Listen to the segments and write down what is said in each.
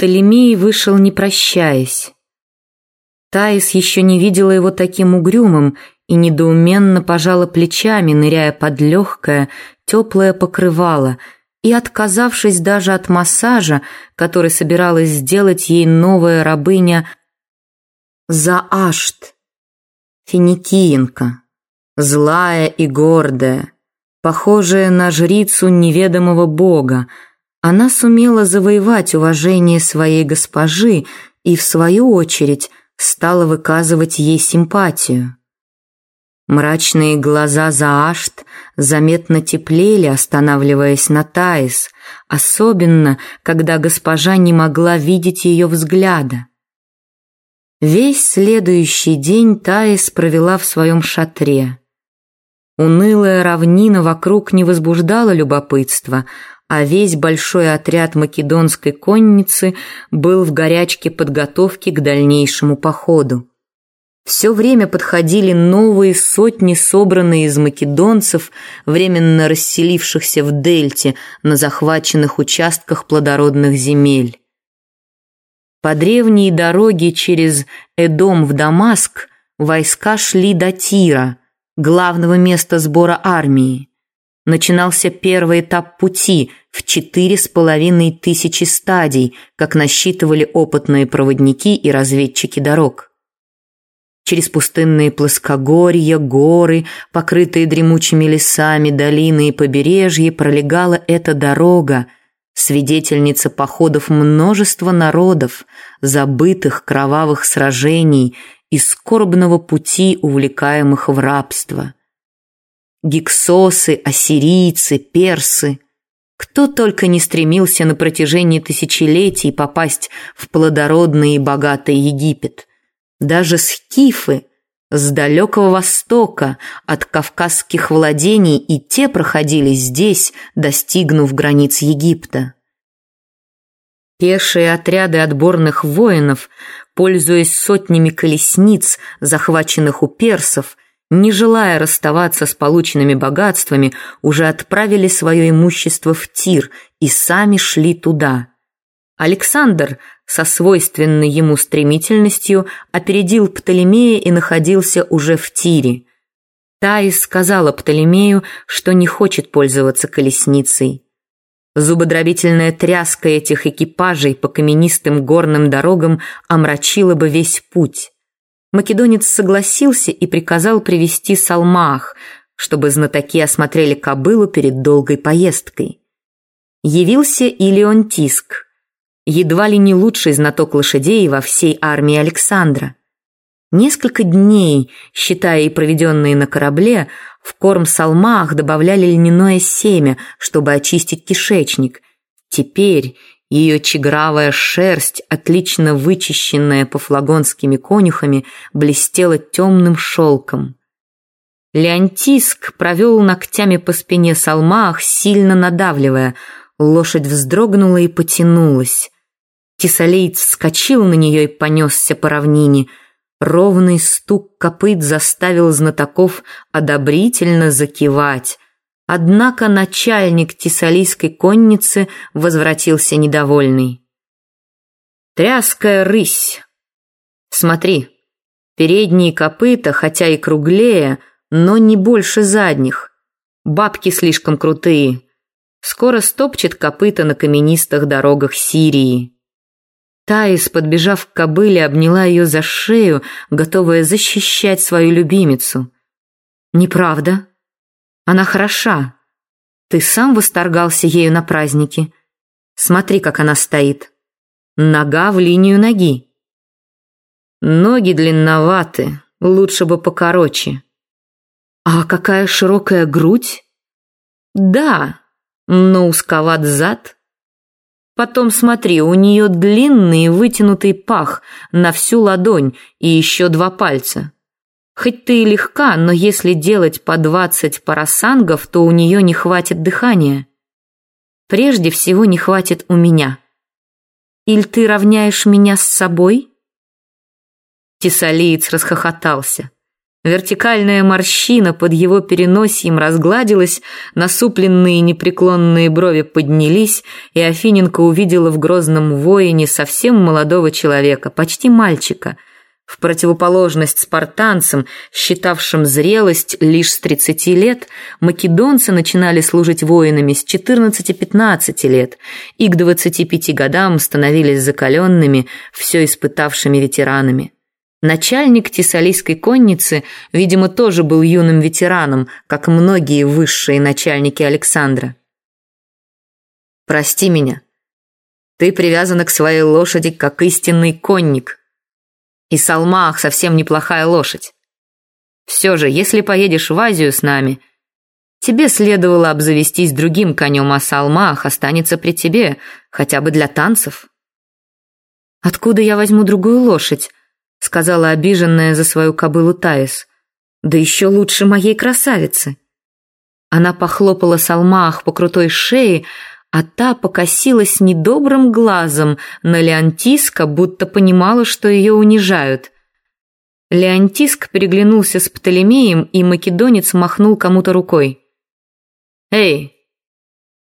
Птолемей вышел не прощаясь. Таис еще не видела его таким угрюмым и недоуменно пожала плечами, ныряя под легкое, теплое покрывало и отказавшись даже от массажа, который собиралась сделать ей новая рабыня Заашт, финикиенка, злая и гордая, похожая на жрицу неведомого бога, она сумела завоевать уважение своей госпожи и, в свою очередь, стала выказывать ей симпатию. Мрачные глаза Заашт заметно теплели, останавливаясь на Таис, особенно, когда госпожа не могла видеть ее взгляда. Весь следующий день Таис провела в своем шатре. Унылая равнина вокруг не возбуждала любопытства, а весь большой отряд македонской конницы был в горячке подготовки к дальнейшему походу. Все время подходили новые сотни, собранные из македонцев, временно расселившихся в Дельте на захваченных участках плодородных земель. По древней дороге через Эдом в Дамаск войска шли до Тира, главного места сбора армии. Начинался первый этап пути в четыре с половиной тысячи стадий, как насчитывали опытные проводники и разведчики дорог. Через пустынные плоскогорья, горы, покрытые дремучими лесами, долины и побережья пролегала эта дорога, свидетельница походов множества народов, забытых кровавых сражений и скорбного пути, увлекаемых в рабство. Гиксосы, ассирийцы, персы – кто только не стремился на протяжении тысячелетий попасть в плодородный и богатый Египет. Даже скифы с далекого востока от кавказских владений и те проходили здесь, достигнув границ Египта. Пешие отряды отборных воинов, пользуясь сотнями колесниц, захваченных у персов, не желая расставаться с полученными богатствами, уже отправили свое имущество в Тир и сами шли туда. Александр со свойственной ему стремительностью опередил Птолемея и находился уже в Тире. Таис сказала Птолемею, что не хочет пользоваться колесницей. Зубодробительная тряска этих экипажей по каменистым горным дорогам омрачила бы весь путь. Македонец согласился и приказал привести салмах, чтобы знатоки осмотрели кобылу перед долгой поездкой. Явился Илион Тиск – едва ли не лучший знаток лошадей во всей армии Александра. Несколько дней, считая и проведенные на корабле, в корм салмах добавляли льняное семя, чтобы очистить кишечник. Теперь ее чегравая шерсть, отлично вычищенная пофлагонскими конюхами, блестела темным шелком. Леонтиск провел ногтями по спине салмах, сильно надавливая. Лошадь вздрогнула и потянулась. Тесалеец вскочил на нее и понесся по равнине. Ровный стук копыт заставил знатоков одобрительно закивать. Однако начальник тессалийской конницы возвратился недовольный. «Тряская рысь! Смотри, передние копыта, хотя и круглее, но не больше задних. Бабки слишком крутые. Скоро стопчет копыта на каменистых дорогах Сирии». Таис, подбежав к кобыле, обняла ее за шею, готовая защищать свою любимицу. «Неправда. Она хороша. Ты сам восторгался ею на празднике. Смотри, как она стоит. Нога в линию ноги. Ноги длинноваты, лучше бы покороче. А какая широкая грудь? Да, но узковат зад. Потом смотри, у нее длинный вытянутый пах на всю ладонь и еще два пальца. Хоть ты и легка, но если делать по двадцать парасангов, то у нее не хватит дыхания. Прежде всего не хватит у меня. Или ты равняешь меня с собой? Тесалиец расхохотался. Вертикальная морщина под его переносием разгладилась, насупленные непреклонные брови поднялись, и Афиненко увидела в грозном воине совсем молодого человека, почти мальчика, в противоположность спартанцам, считавшим зрелость лишь с 30 лет, македонцы начинали служить воинами с 14-15 лет и к 25 годам становились закаленными, все испытавшими ветеранами. Начальник Тессалийской конницы, видимо, тоже был юным ветераном, как многие высшие начальники Александра. «Прости меня. Ты привязана к своей лошади, как истинный конник. И Салмах совсем неплохая лошадь. Все же, если поедешь в Азию с нами, тебе следовало обзавестись другим конем, а Салмах останется при тебе, хотя бы для танцев». «Откуда я возьму другую лошадь?» сказала обиженная за свою кобылу Таис. «Да еще лучше моей красавицы!» Она похлопала Салмах по крутой шее, а та покосилась недобрым глазом на Леонтиска, будто понимала, что ее унижают. Леонтиск переглянулся с Птолемеем, и македонец махнул кому-то рукой. «Эй,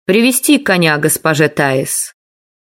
привести коня госпоже Таис!»